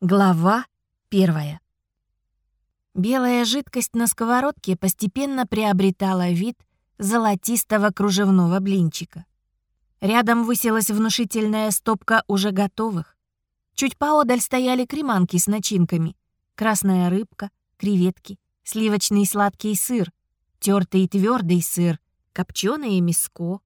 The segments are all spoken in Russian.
Глава первая. Белая жидкость на сковородке постепенно приобретала вид золотистого кружевного блинчика. Рядом высилась внушительная стопка уже готовых. Чуть поодаль стояли креманки с начинками. Красная рыбка, креветки, сливочный сладкий сыр, тертый и твердый сыр, копченое мяско.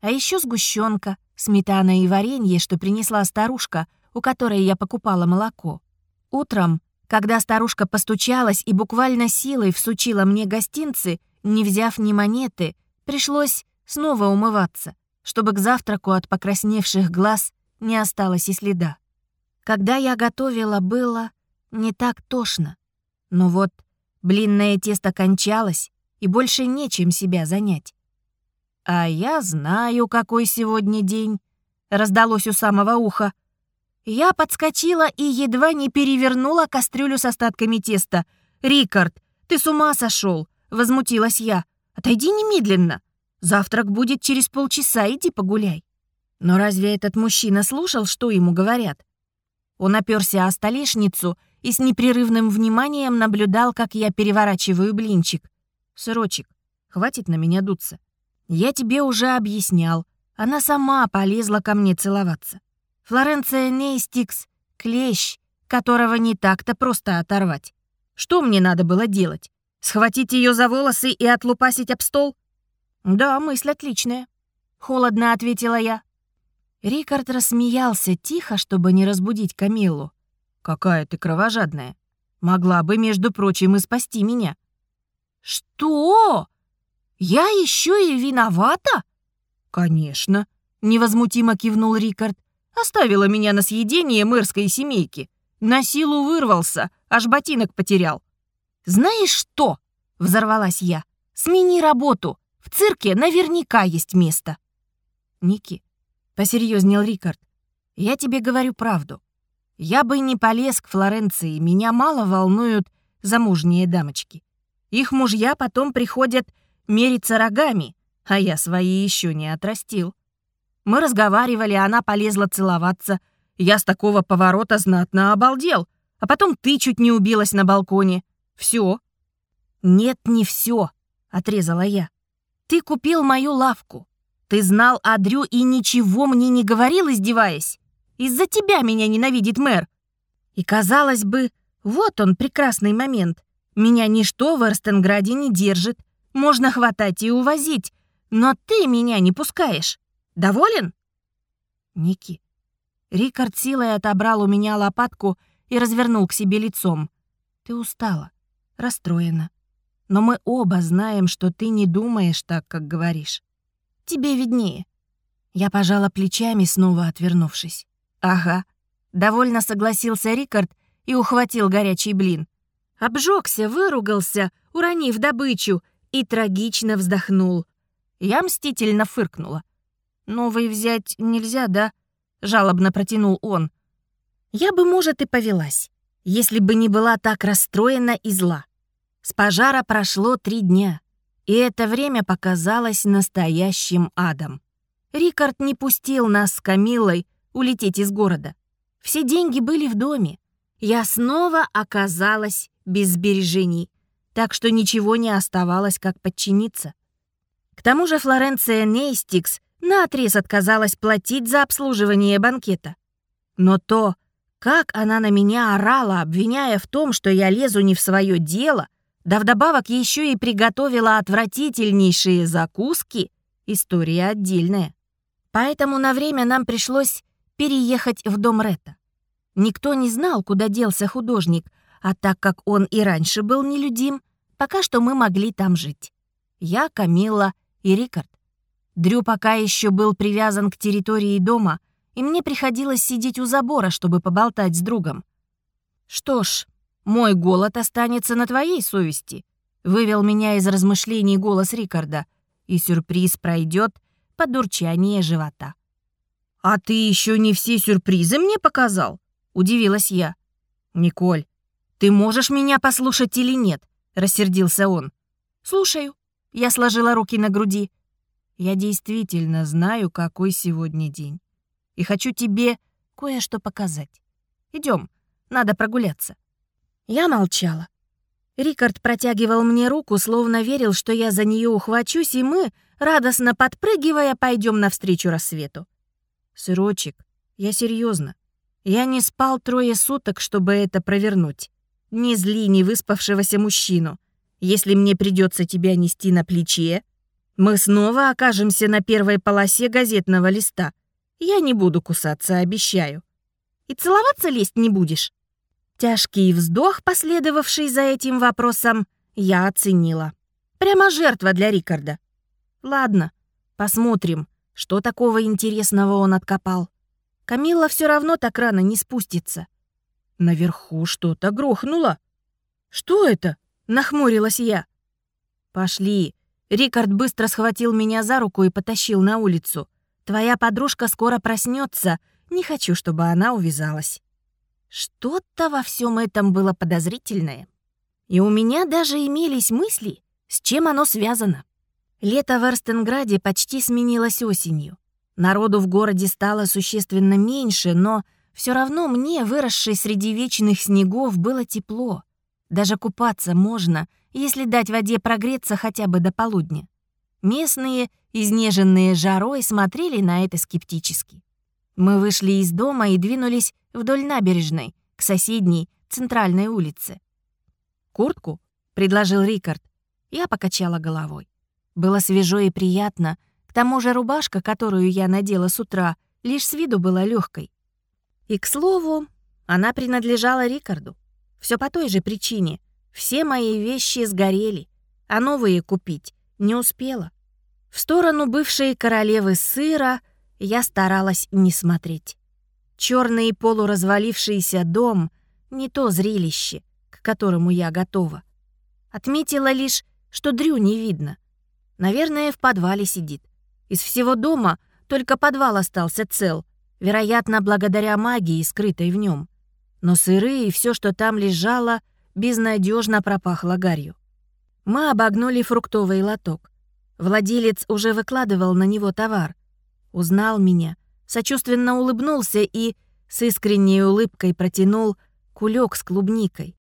А еще сгущенка, сметана и варенье, что принесла старушка, у которой я покупала молоко. Утром, когда старушка постучалась и буквально силой всучила мне гостинцы, не взяв ни монеты, пришлось снова умываться, чтобы к завтраку от покрасневших глаз не осталось и следа. Когда я готовила, было не так тошно. Но вот блинное тесто кончалось, и больше нечем себя занять. «А я знаю, какой сегодня день», — раздалось у самого уха. Я подскочила и едва не перевернула кастрюлю с остатками теста. «Рикард, ты с ума сошел!» — возмутилась я. «Отойди немедленно. Завтрак будет через полчаса, иди погуляй». Но разве этот мужчина слушал, что ему говорят? Он оперся о столешницу и с непрерывным вниманием наблюдал, как я переворачиваю блинчик. «Сырочек, хватит на меня дуться. Я тебе уже объяснял. Она сама полезла ко мне целоваться. Флоренция Нейстикс — клещ, которого не так-то просто оторвать. Что мне надо было делать? Схватить ее за волосы и отлупасить об стол? Да, мысль отличная. Холодно ответила я. Рикард рассмеялся тихо, чтобы не разбудить Камиллу. «Какая ты кровожадная. Могла бы, между прочим, и спасти меня». «Что? Я еще и виновата?» «Конечно», — невозмутимо кивнул Рикард. Оставила меня на съедение мэрской семейки. На силу вырвался, аж ботинок потерял. «Знаешь что?» — взорвалась я. «Смени работу. В цирке наверняка есть место». «Ники», — посерьезнел Рикард, — «я тебе говорю правду. Я бы не полез к Флоренции, меня мало волнуют замужние дамочки. Их мужья потом приходят мериться рогами, а я свои еще не отрастил. Мы разговаривали, она полезла целоваться. Я с такого поворота знатно обалдел. А потом ты чуть не убилась на балконе. Все. Нет, не все, отрезала я. Ты купил мою лавку. Ты знал о и ничего мне не говорил, издеваясь. Из-за тебя меня ненавидит мэр. И казалось бы, вот он, прекрасный момент. Меня ничто в Эрстенграде не держит. Можно хватать и увозить. Но ты меня не пускаешь. Доволен?» «Ники». Рикард силой отобрал у меня лопатку и развернул к себе лицом. «Ты устала, расстроена. Но мы оба знаем, что ты не думаешь так, как говоришь. Тебе виднее». Я пожала плечами, снова отвернувшись. «Ага». Довольно согласился Рикард и ухватил горячий блин. Обжегся, выругался, уронив добычу, и трагично вздохнул. Я мстительно фыркнула. «Новый взять нельзя, да?» — жалобно протянул он. «Я бы, может, и повелась, если бы не была так расстроена и зла. С пожара прошло три дня, и это время показалось настоящим адом. Рикард не пустил нас с Камилой улететь из города. Все деньги были в доме. Я снова оказалась без сбережений, так что ничего не оставалось, как подчиниться. К тому же Флоренция Нейстикс наотрез отказалась платить за обслуживание банкета. Но то, как она на меня орала, обвиняя в том, что я лезу не в свое дело, да вдобавок еще и приготовила отвратительнейшие закуски, история отдельная. Поэтому на время нам пришлось переехать в дом Ретта. Никто не знал, куда делся художник, а так как он и раньше был нелюдим, пока что мы могли там жить. Я, Камилла и Рикард. Дрю пока еще был привязан к территории дома, и мне приходилось сидеть у забора, чтобы поболтать с другом. «Что ж, мой голод останется на твоей совести», — вывел меня из размышлений голос Рикарда, и сюрприз пройдет под урчание живота. «А ты еще не все сюрпризы мне показал?» — удивилась я. «Николь, ты можешь меня послушать или нет?» — рассердился он. «Слушаю». Я сложила руки на груди. Я действительно знаю, какой сегодня день. И хочу тебе кое-что показать. Идем, Надо прогуляться». Я молчала. Рикард протягивал мне руку, словно верил, что я за нее ухвачусь, и мы, радостно подпрыгивая, пойдем навстречу рассвету. «Сырочек, я серьезно. Я не спал трое суток, чтобы это провернуть. Не зли не выспавшегося мужчину. Если мне придется тебя нести на плече, мы снова окажемся на первой полосе газетного листа. Я не буду кусаться, обещаю. И целоваться лезть не будешь?» Тяжкий вздох, последовавший за этим вопросом, я оценила. Прямо жертва для Рикарда. Ладно, посмотрим, что такого интересного он откопал. Камилла все равно так рано не спустится. Наверху что-то грохнуло. «Что это?» — нахмурилась я. «Пошли». Рикард быстро схватил меня за руку и потащил на улицу. «Твоя подружка скоро проснется. Не хочу, чтобы она увязалась». Что-то во всем этом было подозрительное. И у меня даже имелись мысли, с чем оно связано. Лето в Эрстенграде почти сменилось осенью. Народу в городе стало существенно меньше, но все равно мне, выросшей среди вечных снегов, было тепло. Даже купаться можно, если дать воде прогреться хотя бы до полудня. Местные, изнеженные жарой, смотрели на это скептически. Мы вышли из дома и двинулись вдоль набережной, к соседней, центральной улице. «Куртку?» — предложил Рикард. Я покачала головой. Было свежо и приятно. К тому же рубашка, которую я надела с утра, лишь с виду была легкой. И, к слову, она принадлежала Рикарду. Все по той же причине. Все мои вещи сгорели, а новые купить не успела. В сторону бывшей королевы сыра я старалась не смотреть. Черный полуразвалившийся дом — не то зрелище, к которому я готова. Отметила лишь, что Дрю не видно. Наверное, в подвале сидит. Из всего дома только подвал остался цел, вероятно, благодаря магии, скрытой в нем. Но сыры и все, что там лежало, безнадежно пропахло гарью. Мы обогнули фруктовый лоток. Владелец уже выкладывал на него товар. Узнал меня — сочувственно улыбнулся и с искренней улыбкой протянул кулек с клубникой.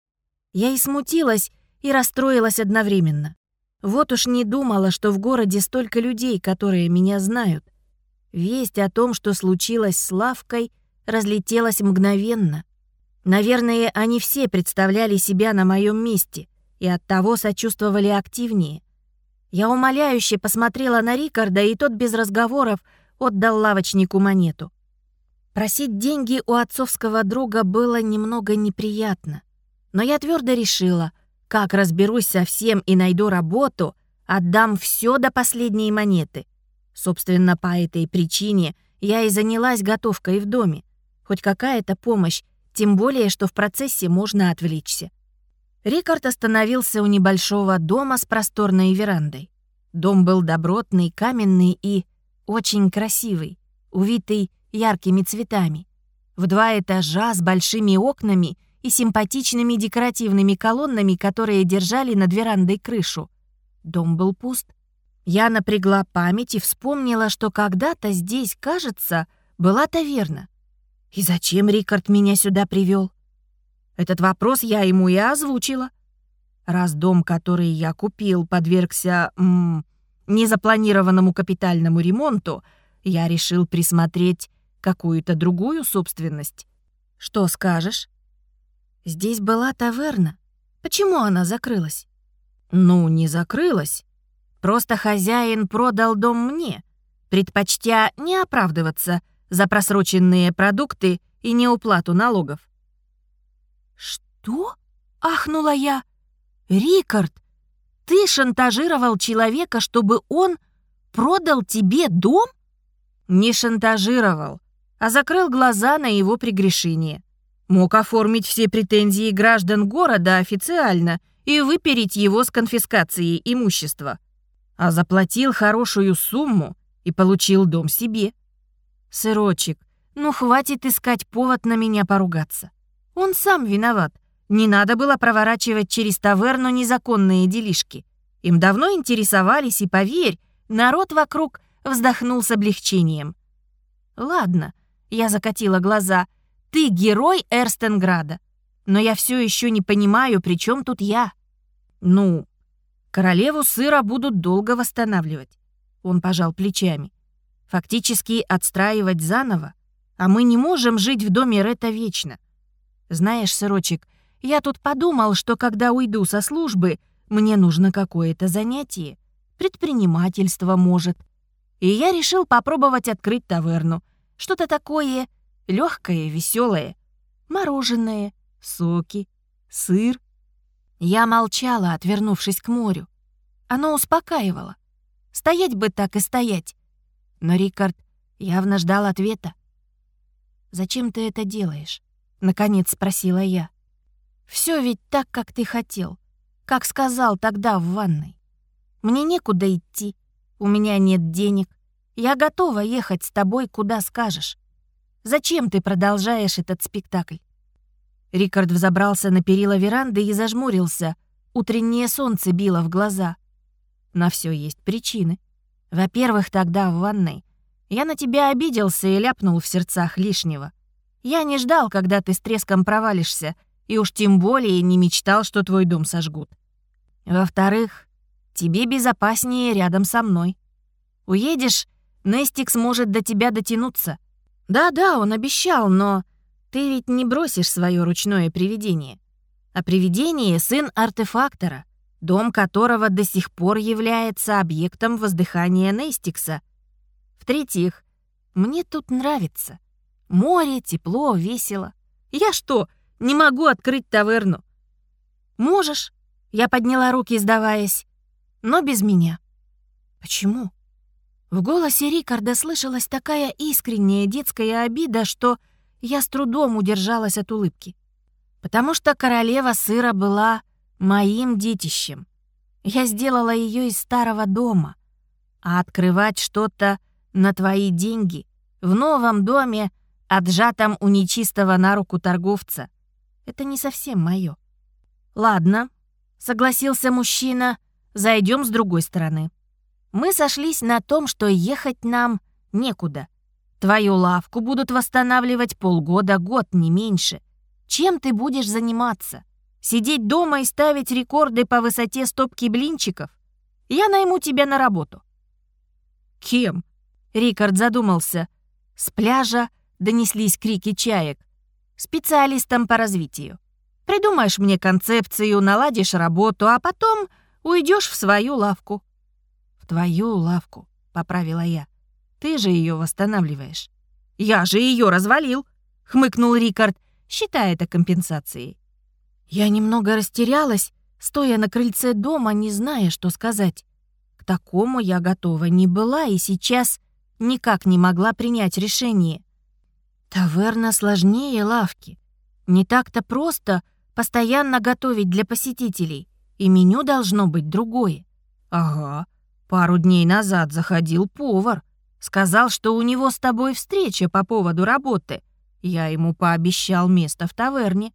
Я и смутилась, и расстроилась одновременно. Вот уж не думала, что в городе столько людей, которые меня знают. Весть о том, что случилось с Лавкой, разлетелась мгновенно. Наверное, они все представляли себя на моем месте и оттого сочувствовали активнее. Я умоляюще посмотрела на Рикарда, и тот без разговоров отдал лавочнику монету. Просить деньги у отцовского друга было немного неприятно. Но я твердо решила, как разберусь со всем и найду работу, отдам все до последней монеты. Собственно, по этой причине я и занялась готовкой в доме. Хоть какая-то помощь, тем более, что в процессе можно отвлечься. Рикард остановился у небольшого дома с просторной верандой. Дом был добротный, каменный и очень красивый, увитый яркими цветами. В два этажа с большими окнами и симпатичными декоративными колоннами, которые держали над верандой крышу. Дом был пуст. Я напрягла память и вспомнила, что когда-то здесь, кажется, была таверна. И зачем Рикард меня сюда привел? Этот вопрос я ему и озвучила. Раз дом, который я купил, подвергся м, незапланированному капитальному ремонту, я решил присмотреть какую-то другую собственность. Что скажешь? Здесь была таверна. Почему она закрылась? Ну, не закрылась. Просто хозяин продал дом мне, предпочтя не оправдываться за просроченные продукты и неуплату налогов. «Что?» — ахнула я. «Рикард, ты шантажировал человека, чтобы он продал тебе дом? Не шантажировал, а закрыл глаза на его прегрешение. Мог оформить все претензии граждан города официально и выпереть его с конфискацией имущества. А заплатил хорошую сумму и получил дом себе. Сырочек, ну хватит искать повод на меня поругаться. Он сам виноват. Не надо было проворачивать через таверну незаконные делишки. Им давно интересовались, и, поверь, народ вокруг вздохнул с облегчением. «Ладно», — я закатила глаза, — «ты герой Эрстенграда. но я все еще не понимаю, при чем тут я. Ну, королеву сыра будут долго восстанавливать. Он пожал плечами. Фактически отстраивать заново. А мы не можем жить в доме Ретта вечно. Знаешь, сырочек, я тут подумал, что когда уйду со службы, мне нужно какое-то занятие. Предпринимательство, может. И я решил попробовать открыть таверну. Что-то такое легкое, веселое. Мороженое, соки, сыр. Я молчала, отвернувшись к морю. Оно успокаивало. Стоять бы так и стоять. Но Рикард явно ждал ответа. «Зачем ты это делаешь?» — наконец спросила я. Все ведь так, как ты хотел, как сказал тогда в ванной. Мне некуда идти, у меня нет денег. Я готова ехать с тобой, куда скажешь. Зачем ты продолжаешь этот спектакль?» Рикард взобрался на перила веранды и зажмурился. Утреннее солнце било в глаза. На все есть причины. Во-первых, тогда в ванной я на тебя обиделся и ляпнул в сердцах лишнего. Я не ждал, когда ты с треском провалишься, и уж тем более не мечтал, что твой дом сожгут. Во-вторых, тебе безопаснее рядом со мной. Уедешь, Нестик сможет до тебя дотянуться. Да-да, он обещал, но ты ведь не бросишь свое ручное привидение. А привидение — сын артефактора, дом которого до сих пор является объектом воздыхания Нестикса. В-третьих, мне тут нравится. Море, тепло, весело. Я что, не могу открыть таверну? Можешь. Я подняла руки, сдаваясь. Но без меня. Почему? В голосе Рикарда слышалась такая искренняя детская обида, что я с трудом удержалась от улыбки. Потому что королева сыра была моим детищем. Я сделала ее из старого дома. А открывать что-то на твои деньги в новом доме, отжатом у нечистого на руку торговца, это не совсем мое. Ладно, согласился мужчина, зайдем с другой стороны. Мы сошлись на том, что ехать нам некуда. Твою лавку будут восстанавливать полгода-год, не меньше. Чем ты будешь заниматься? Сидеть дома и ставить рекорды по высоте стопки блинчиков? Я найму тебя на работу». «Кем?» — Рикард задумался. С пляжа донеслись крики чаек. «Специалистом по развитию. Придумаешь мне концепцию, наладишь работу, а потом уйдешь в свою лавку твою лавку», — поправила я. «Ты же ее восстанавливаешь». «Я же ее развалил», — хмыкнул Рикард, считая это компенсацией. Я немного растерялась, стоя на крыльце дома, не зная, что сказать. К такому я готова не была и сейчас никак не могла принять решение. Таверна сложнее лавки. Не так-то просто постоянно готовить для посетителей, и меню должно быть другое. Ага, Пару дней назад заходил повар. Сказал, что у него с тобой встреча по поводу работы. Я ему пообещал место в таверне.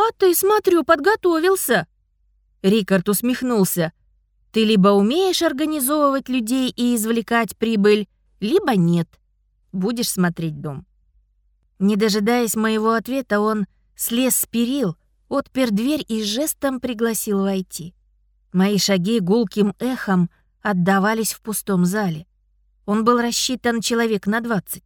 «А ты, смотрю, подготовился!» Рикард усмехнулся. «Ты либо умеешь организовывать людей и извлекать прибыль, либо нет. Будешь смотреть дом». Не дожидаясь моего ответа, он слез с перил, отпер дверь и жестом пригласил войти. Мои шаги гулким эхом отдавались в пустом зале. Он был рассчитан человек на 20.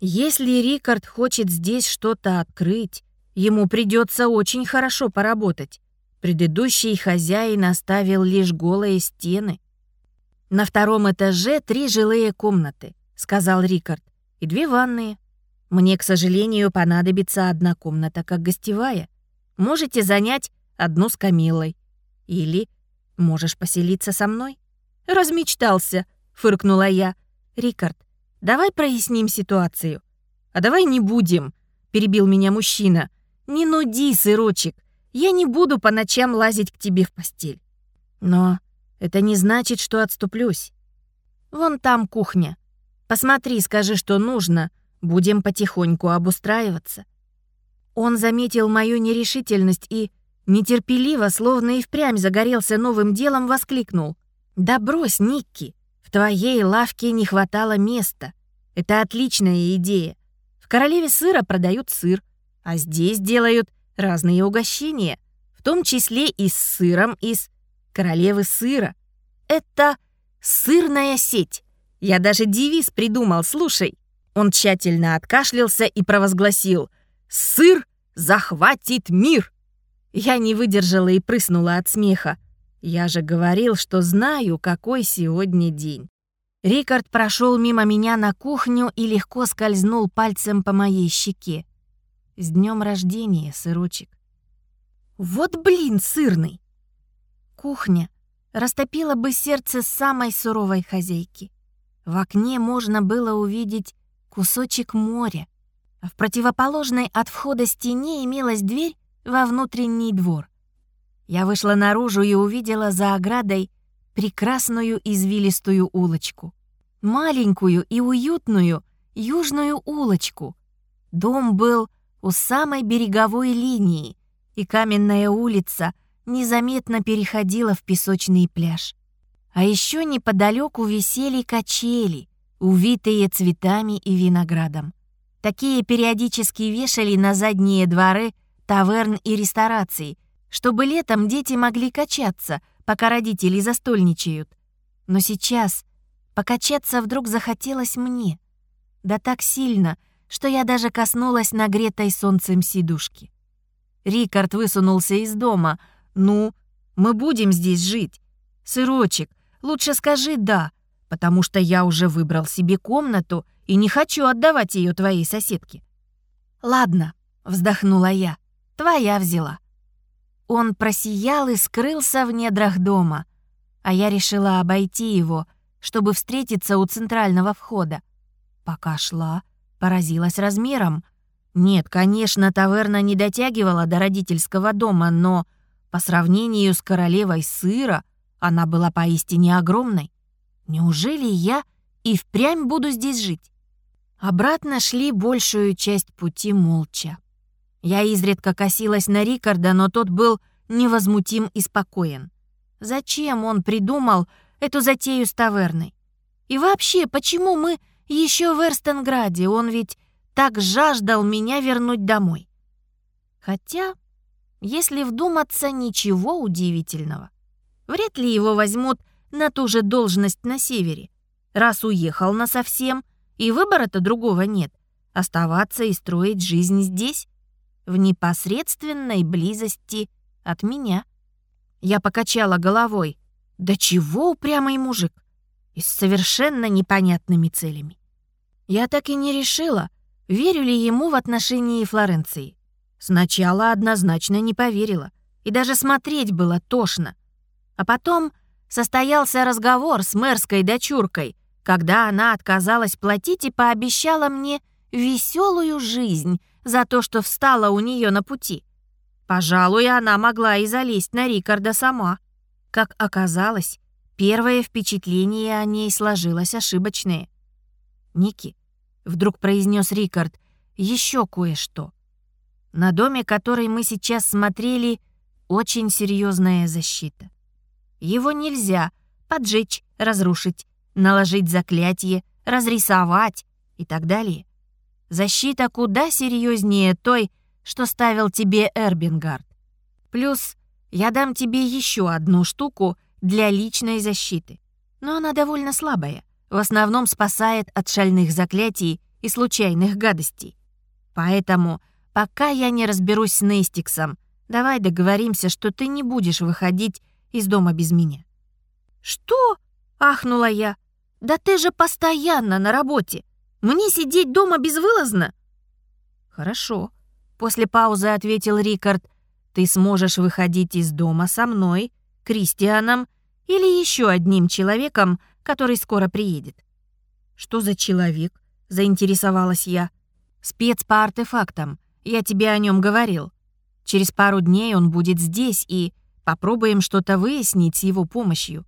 Если Рикард хочет здесь что-то открыть, ему придется очень хорошо поработать. Предыдущий хозяин оставил лишь голые стены. «На втором этаже три жилые комнаты», — сказал Рикард, — «и две ванные. Мне, к сожалению, понадобится одна комната, как гостевая. Можете занять одну с Камилой. Или можешь поселиться со мной». «Размечтался», — фыркнула я. «Рикард, давай проясним ситуацию». «А давай не будем», — перебил меня мужчина. «Не нуди, сырочек. Я не буду по ночам лазить к тебе в постель». «Но это не значит, что отступлюсь. Вон там кухня. Посмотри, скажи, что нужно. Будем потихоньку обустраиваться». Он заметил мою нерешительность и, нетерпеливо, словно и впрямь загорелся новым делом, воскликнул. «Да брось, Никки, в твоей лавке не хватало места. Это отличная идея. В королеве сыра продают сыр, а здесь делают разные угощения, в том числе и с сыром из королевы сыра. Это сырная сеть. Я даже девиз придумал, слушай. Он тщательно откашлялся и провозгласил «Сыр захватит мир!» Я не выдержала и прыснула от смеха. Я же говорил, что знаю, какой сегодня день. Рикард прошел мимо меня на кухню и легко скользнул пальцем по моей щеке. С днем рождения, сырочек. Вот блин, сырный! Кухня растопила бы сердце самой суровой хозяйки. В окне можно было увидеть кусочек моря, а в противоположной от входа стене имелась дверь во внутренний двор. Я вышла наружу и увидела за оградой прекрасную извилистую улочку. Маленькую и уютную южную улочку. Дом был у самой береговой линии, и каменная улица незаметно переходила в песочный пляж. А еще неподалеку висели качели — увитые цветами и виноградом. Такие периодически вешали на задние дворы таверн и рестораций, чтобы летом дети могли качаться, пока родители застольничают. Но сейчас покачаться вдруг захотелось мне. Да так сильно, что я даже коснулась нагретой солнцем сидушки. Рикард высунулся из дома. «Ну, мы будем здесь жить. Сырочек, лучше скажи «да», потому что я уже выбрал себе комнату и не хочу отдавать ее твоей соседке». «Ладно», — вздохнула я, — «твоя взяла». Он просиял и скрылся в недрах дома, а я решила обойти его, чтобы встретиться у центрального входа. Пока шла, поразилась размером. Нет, конечно, таверна не дотягивала до родительского дома, но по сравнению с королевой сыра она была поистине огромной. Неужели я и впрямь буду здесь жить? Обратно шли большую часть пути молча. Я изредка косилась на Рикарда, но тот был невозмутим и спокоен. Зачем он придумал эту затею с таверной? И вообще, почему мы еще в Эрстенграде? Он ведь так жаждал меня вернуть домой. Хотя, если вдуматься, ничего удивительного. Вряд ли его возьмут на ту же должность на севере. Раз уехал насовсем, и выбора-то другого нет. Оставаться и строить жизнь здесь, в непосредственной близости от меня. Я покачала головой. Да чего упрямый мужик? И с совершенно непонятными целями. Я так и не решила, верю ли ему в отношении Флоренции. Сначала однозначно не поверила, и даже смотреть было тошно. А потом состоялся разговор с мэрской дочуркой, когда она отказалась платить и пообещала мне веселую жизнь за то, что встала у нее на пути. Пожалуй, она могла и залезть на Рикарда сама. Как оказалось, первое впечатление о ней сложилось ошибочное. «Ники», — вдруг произнес Рикард, — «еще кое-что. На доме, который мы сейчас смотрели, очень серьезная защита. Его нельзя поджечь, разрушить, наложить заклятие, разрисовать и так далее. Защита куда серьезнее той, что ставил тебе Эрбингард. Плюс я дам тебе еще одну штуку для личной защиты. Но она довольно слабая, в основном спасает от шальных заклятий и случайных гадостей. Поэтому, пока я не разберусь с Нейстиксом, давай договоримся, что ты не будешь выходить из дома без меня. «Что?» — ахнула я. «Да ты же постоянно на работе. Мне сидеть дома безвылазно?» «Хорошо», — после паузы ответил Рикард. «Ты сможешь выходить из дома со мной, Кристианом или еще одним человеком, который скоро приедет». «Что за человек?» — заинтересовалась я. «Спец по артефактам. Я тебе о нем говорил. Через пару дней он будет здесь и...» Попробуем что-то выяснить с его помощью.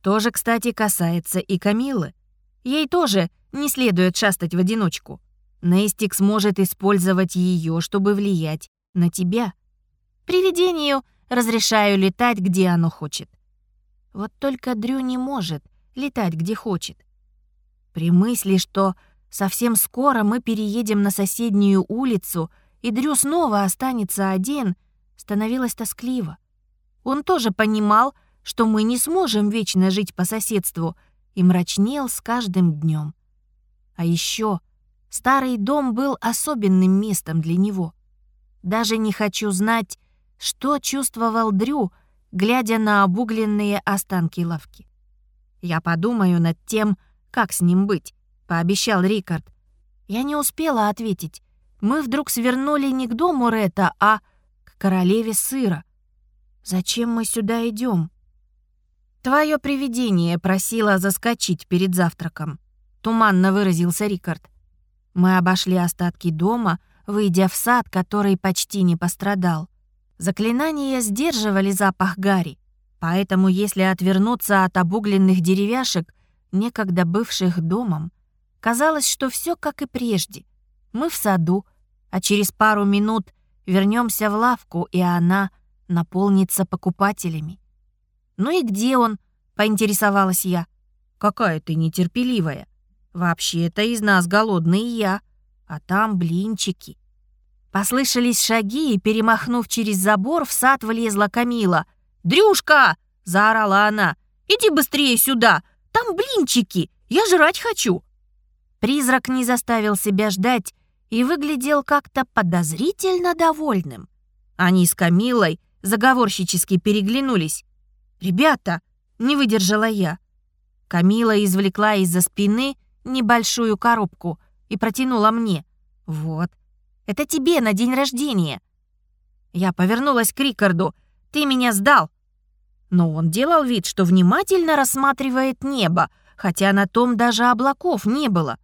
Тоже, кстати, касается и Камилы. Ей тоже не следует шастать в одиночку. Нестик сможет использовать ее, чтобы влиять на тебя. Привидению разрешаю летать, где оно хочет. Вот только Дрю не может летать, где хочет. При мысли, что совсем скоро мы переедем на соседнюю улицу, и Дрю снова останется один, становилось тоскливо. Он тоже понимал, что мы не сможем вечно жить по соседству, и мрачнел с каждым днем. А еще старый дом был особенным местом для него. Даже не хочу знать, что чувствовал Дрю, глядя на обугленные останки лавки. «Я подумаю над тем, как с ним быть», — пообещал Рикард. Я не успела ответить. Мы вдруг свернули не к дому Рета, а к королеве сыра. Зачем мы сюда идем? Твое привидение просило заскочить перед завтраком. Туманно выразился Рикард. Мы обошли остатки дома, выйдя в сад, который почти не пострадал. Заклинания сдерживали запах гари, поэтому если отвернуться от обугленных деревяшек, некогда бывших домом, казалось, что все как и прежде. Мы в саду, а через пару минут вернемся в лавку, и она наполнится покупателями. «Ну и где он?» — поинтересовалась я. «Какая ты нетерпеливая. Вообще-то из нас голодный я, а там блинчики». Послышались шаги, и, перемахнув через забор, в сад влезла Камила. «Дрюшка!» — заорала она. «Иди быстрее сюда! Там блинчики! Я жрать хочу!» Призрак не заставил себя ждать и выглядел как-то подозрительно довольным. Они с Камилой заговорщически переглянулись. «Ребята!» — не выдержала я. Камила извлекла из-за спины небольшую коробку и протянула мне. «Вот, это тебе на день рождения». Я повернулась к Рикарду. «Ты меня сдал!» Но он делал вид, что внимательно рассматривает небо, хотя на том даже облаков не было.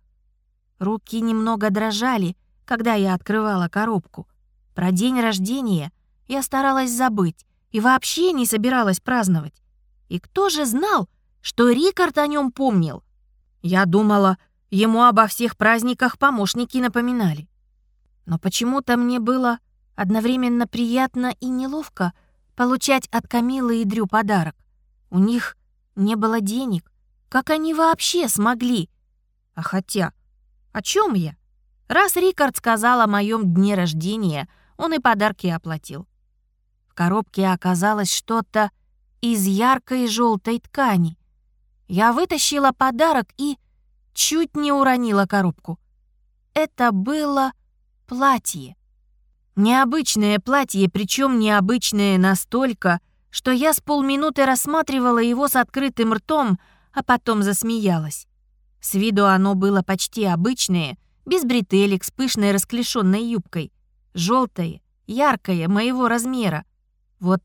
Руки немного дрожали, когда я открывала коробку. Про день рождения я старалась забыть и вообще не собиралась праздновать. И кто же знал, что Рикард о нем помнил? Я думала, ему обо всех праздниках помощники напоминали. Но почему-то мне было одновременно приятно и неловко получать от Камилы и Дрю подарок. У них не было денег. Как они вообще смогли? А хотя, о чем я? Раз Рикард сказал о моем дне рождения, он и подарки оплатил. В коробке оказалось что-то из яркой желтой ткани. Я вытащила подарок и чуть не уронила коробку. Это было платье. Необычное платье, причем необычное настолько, что я с полминуты рассматривала его с открытым ртом, а потом засмеялась. С виду оно было почти обычное, без бретелек, с пышной расклешенной юбкой. Желтое, яркое, моего размера. Вот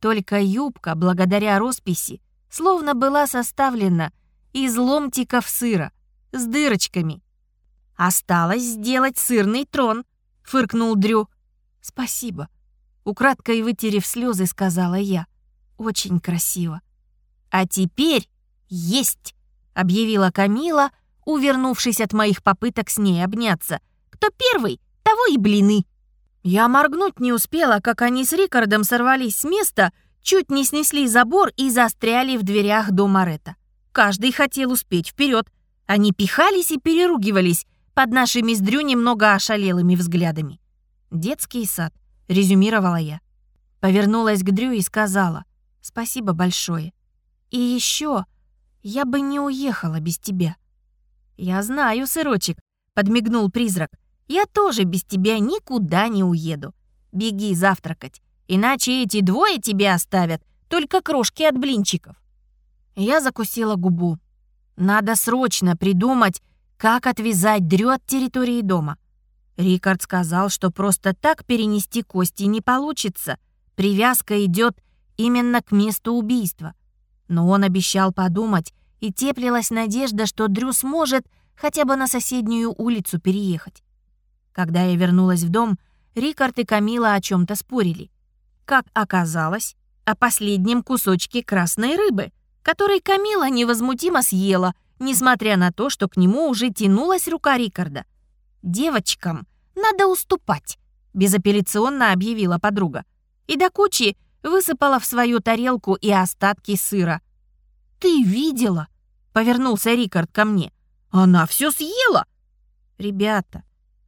только юбка, благодаря росписи, словно была составлена из ломтиков сыра с дырочками. «Осталось сделать сырный трон», — фыркнул Дрю. «Спасибо», — украдкой вытерев слезы, сказала я. «Очень красиво». «А теперь есть», — объявила Камила, увернувшись от моих попыток с ней обняться. «Кто первый, того и блины». Я моргнуть не успела, как они с Рикардом сорвались с места, чуть не снесли забор и застряли в дверях дома Ретта. Каждый хотел успеть вперед. Они пихались и переругивались, под нашими с Дрю немного ошалелыми взглядами. «Детский сад», — резюмировала я. Повернулась к Дрю и сказала «Спасибо большое. И еще я бы не уехала без тебя». «Я знаю, сырочек», — подмигнул призрак. «Я тоже без тебя никуда не уеду. Беги завтракать, иначе эти двое тебя оставят, только крошки от блинчиков». Я закусила губу. Надо срочно придумать, как отвязать Дрю от территории дома. Рикард сказал, что просто так перенести кости не получится. Привязка идет именно к месту убийства. Но он обещал подумать, и теплилась надежда, что Дрю сможет хотя бы на соседнюю улицу переехать. Когда я вернулась в дом, Рикард и Камила о чем то спорили. Как оказалось, о последнем кусочке красной рыбы, который Камила невозмутимо съела, несмотря на то, что к нему уже тянулась рука Рикарда. «Девочкам надо уступать», — безапелляционно объявила подруга. И до кучи высыпала в свою тарелку и остатки сыра. «Ты видела?» — повернулся Рикард ко мне. «Она все съела!» «Ребята,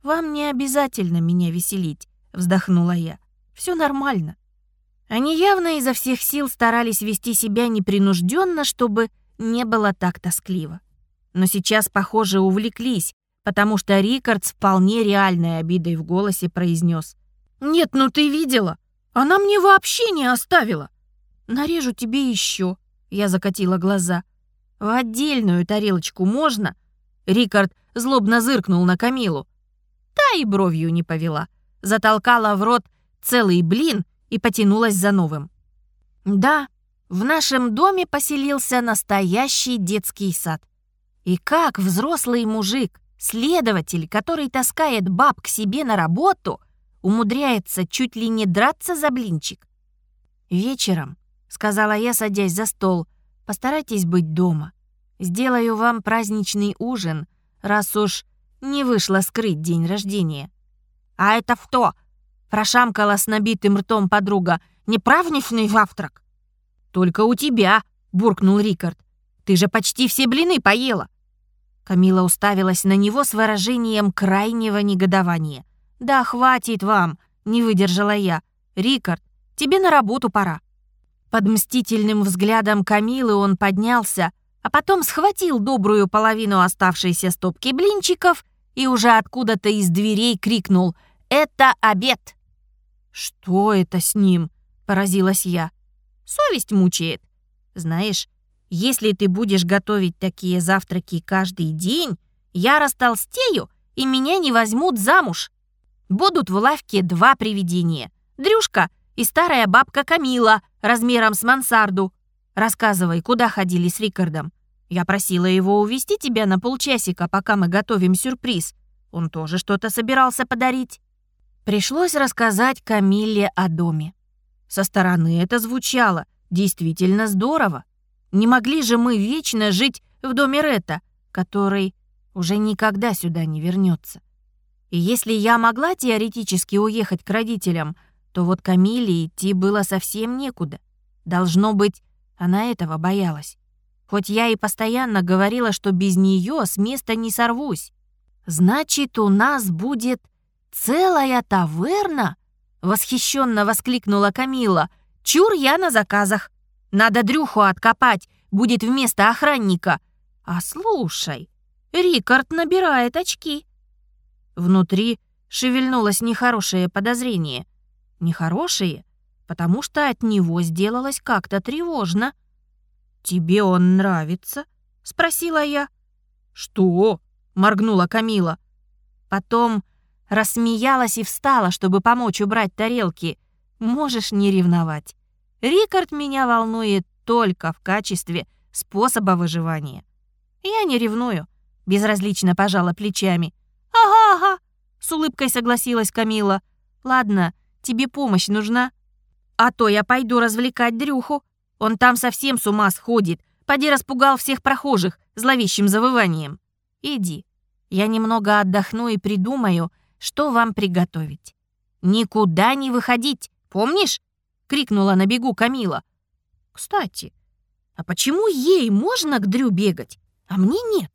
«Вам не обязательно меня веселить», — вздохнула я. Все нормально». Они явно изо всех сил старались вести себя непринужденно, чтобы не было так тоскливо. Но сейчас, похоже, увлеклись, потому что Рикард с вполне реальной обидой в голосе произнес. «Нет, ну ты видела? Она мне вообще не оставила!» «Нарежу тебе еще», — я закатила глаза. «В отдельную тарелочку можно?» Рикард злобно зыркнул на Камилу. Та и бровью не повела. Затолкала в рот целый блин и потянулась за новым. Да, в нашем доме поселился настоящий детский сад. И как взрослый мужик, следователь, который таскает баб к себе на работу, умудряется чуть ли не драться за блинчик. «Вечером», — сказала я, садясь за стол, — «постарайтесь быть дома. Сделаю вам праздничный ужин, раз уж не вышло скрыть день рождения». «А это кто?» Прошамкала с набитым ртом подруга. «Неправничный завтрак?» «Только у тебя», — буркнул Рикард. «Ты же почти все блины поела». Камила уставилась на него с выражением крайнего негодования. «Да хватит вам», — не выдержала я. «Рикард, тебе на работу пора». Под мстительным взглядом Камилы он поднялся, а потом схватил добрую половину оставшейся стопки блинчиков и уже откуда-то из дверей крикнул «Это обед!». «Что это с ним?» — поразилась я. «Совесть мучает. Знаешь, если ты будешь готовить такие завтраки каждый день, я растолстею, и меня не возьмут замуж. Будут в лавке два привидения. Дрюшка и старая бабка Камила размером с мансарду. Рассказывай, куда ходили с Рикардом. Я просила его увести тебя на полчасика, пока мы готовим сюрприз. Он тоже что-то собирался подарить. Пришлось рассказать Камилле о доме. Со стороны это звучало действительно здорово. Не могли же мы вечно жить в доме Ретта, который уже никогда сюда не вернется. И если я могла теоретически уехать к родителям, то вот Камиле идти было совсем некуда. Должно быть, она этого боялась. Хоть я и постоянно говорила, что без нее с места не сорвусь. Значит, у нас будет «Целая таверна?» — восхищенно воскликнула Камила. «Чур я на заказах. Надо Дрюху откопать, будет вместо охранника. А слушай, Рикард набирает очки». Внутри шевельнулось нехорошее подозрение. Нехорошее, потому что от него сделалось как-то тревожно. «Тебе он нравится?» — спросила я. «Что?» — моргнула Камила. Потом Рассмеялась и встала, чтобы помочь убрать тарелки. Можешь не ревновать. Рикард меня волнует только в качестве способа выживания. Я не ревную, безразлично пожала плечами. Ага-ага, с улыбкой согласилась Камила. Ладно, тебе помощь нужна? А то я пойду развлекать Дрюху. Он там совсем с ума сходит. Поди распугал всех прохожих зловещим завыванием. Иди. Я немного отдохну и придумаю, что вам приготовить. «Никуда не выходить, помнишь?» — крикнула на бегу Камила. «Кстати, а почему ей можно к Дрю бегать, а мне нет?»